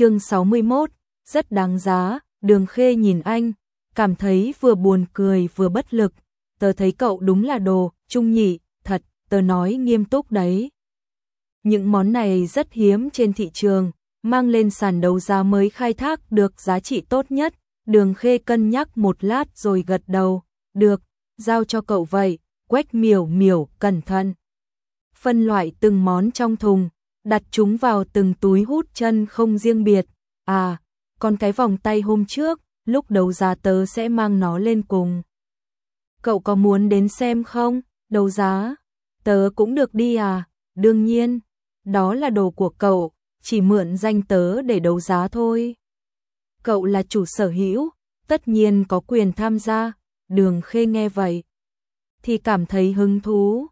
chương 61, rất đáng giá, đường khê nhìn anh, cảm thấy vừa buồn cười vừa bất lực, tớ thấy cậu đúng là đồ, trung nhị, thật, tớ nói nghiêm túc đấy. Những món này rất hiếm trên thị trường, mang lên sàn đấu giá mới khai thác được giá trị tốt nhất, đường khê cân nhắc một lát rồi gật đầu, được, giao cho cậu vậy, quách miểu miểu, cẩn thận. Phân loại từng món trong thùng, đặt chúng vào từng túi hút chân không riêng biệt, à, còn cái vòng tay hôm trước, lúc đấu giá tớ sẽ mang nó lên cùng. Cậu có muốn đến xem không? Đấu giá? Tớ cũng được đi à? Đương nhiên, đó là đồ của cậu, chỉ mượn danh tớ để đấu giá thôi. Cậu là chủ sở hữu, tất nhiên có quyền tham gia, đường khê nghe vậy. Thì cảm thấy hứng thú.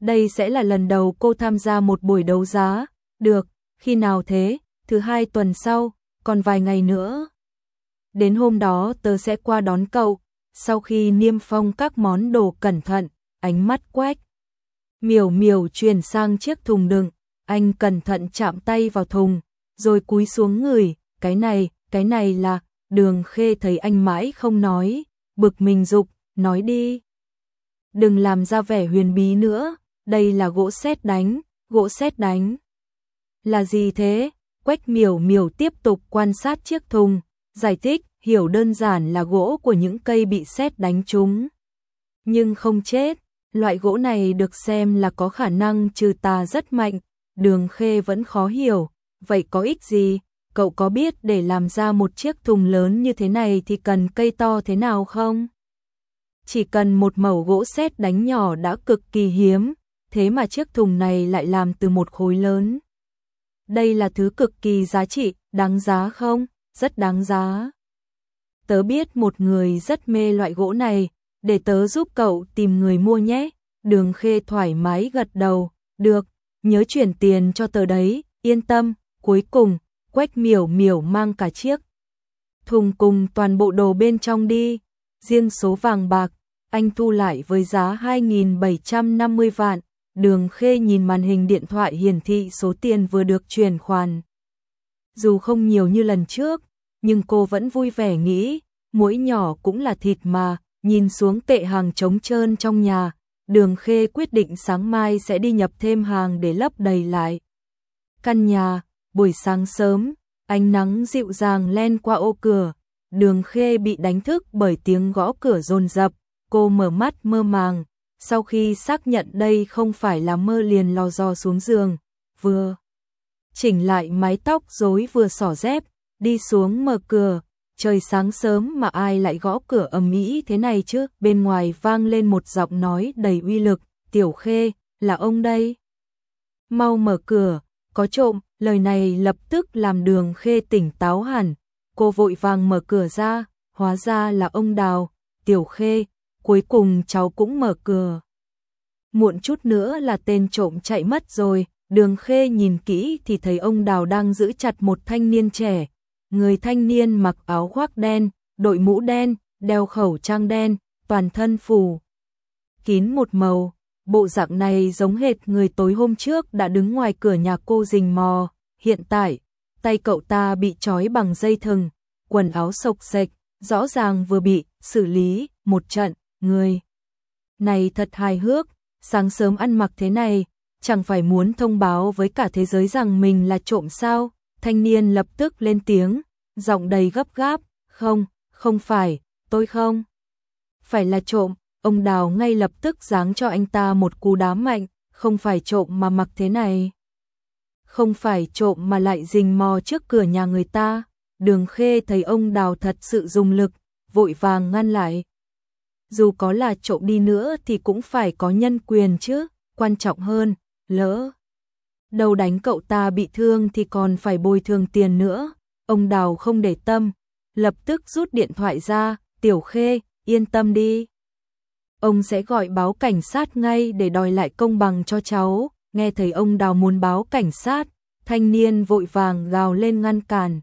Đây sẽ là lần đầu cô tham gia một buổi đấu giá, được, khi nào thế, thứ hai tuần sau, còn vài ngày nữa. Đến hôm đó tớ sẽ qua đón cậu, sau khi niêm phong các món đồ cẩn thận, ánh mắt quét, Miểu miểu chuyển sang chiếc thùng đựng, anh cẩn thận chạm tay vào thùng, rồi cúi xuống người, cái này, cái này là, đường khê thấy anh mãi không nói, bực mình dục, nói đi. Đừng làm ra vẻ huyền bí nữa, đây là gỗ sét đánh, gỗ sét đánh. Là gì thế? Quách miểu miểu tiếp tục quan sát chiếc thùng, giải thích, hiểu đơn giản là gỗ của những cây bị sét đánh trúng. Nhưng không chết, loại gỗ này được xem là có khả năng trừ tà rất mạnh, đường khê vẫn khó hiểu, vậy có ích gì? Cậu có biết để làm ra một chiếc thùng lớn như thế này thì cần cây to thế nào không? Chỉ cần một mẩu gỗ sét đánh nhỏ đã cực kỳ hiếm, thế mà chiếc thùng này lại làm từ một khối lớn. Đây là thứ cực kỳ giá trị, đáng giá không? Rất đáng giá. Tớ biết một người rất mê loại gỗ này, để tớ giúp cậu tìm người mua nhé. Đường khê thoải mái gật đầu, được, nhớ chuyển tiền cho tớ đấy, yên tâm, cuối cùng, quách miểu miểu mang cả chiếc. Thùng cùng toàn bộ đồ bên trong đi, riêng số vàng bạc, anh thu lại với giá 2.750 vạn, đường khê nhìn màn hình điện thoại hiển thị số tiền vừa được chuyển khoản. Dù không nhiều như lần trước, nhưng cô vẫn vui vẻ nghĩ, mỗi nhỏ cũng là thịt mà, nhìn xuống tệ hàng trống trơn trong nhà, đường khê quyết định sáng mai sẽ đi nhập thêm hàng để lấp đầy lại. Căn nhà, buổi sáng sớm, ánh nắng dịu dàng len qua ô cửa, đường khê bị đánh thức bởi tiếng gõ cửa rồn rập, cô mở mắt mơ màng, sau khi xác nhận đây không phải là mơ liền lò dò xuống giường, vừa chỉnh lại mái tóc rối vừa xỏ dép, đi xuống mở cửa, trời sáng sớm mà ai lại gõ cửa ầm ĩ thế này chứ, bên ngoài vang lên một giọng nói đầy uy lực, tiểu khê, là ông đây. Mau mở cửa, có trộm, lời này lập tức làm đường khê tỉnh táo hẳn, cô vội vàng mở cửa ra, hóa ra là ông đào, tiểu khê, cuối cùng cháu cũng mở cửa. Muộn chút nữa là tên trộm chạy mất rồi, đường khê nhìn kỹ thì thấy ông đào đang giữ chặt một thanh niên trẻ, người thanh niên mặc áo khoác đen, đội mũ đen, đeo khẩu trang đen, toàn thân phủ. Kín một màu, bộ dạng này giống hệt người tối hôm trước đã đứng ngoài cửa nhà cô rình mò, hiện tại, tay cậu ta bị trói bằng dây thừng, quần áo sộc sạch, rõ ràng vừa bị xử lý một trận, người. Này thật hài hước, sáng sớm ăn mặc thế này, chẳng phải muốn thông báo với cả thế giới rằng mình là trộm sao? Thanh niên lập tức lên tiếng, giọng đầy gấp gáp, không, không phải, tôi không. Phải là trộm, ông Đào ngay lập tức giáng cho anh ta một cú đá mạnh, không phải trộm mà mặc thế này. Không phải trộm mà lại rình mò trước cửa nhà người ta, đường khê thấy ông Đào thật sự dùng lực, vội vàng ngăn lại. Dù có là trộm đi nữa thì cũng phải có nhân quyền chứ, quan trọng hơn, lỡ đầu đánh cậu ta bị thương thì còn phải bồi thường tiền nữa. Ông Đào không để tâm, lập tức rút điện thoại ra, Tiểu Khê, yên tâm đi. Ông sẽ gọi báo cảnh sát ngay để đòi lại công bằng cho cháu. Nghe thấy ông Đào muốn báo cảnh sát, thanh niên vội vàng gào lên ngăn cản.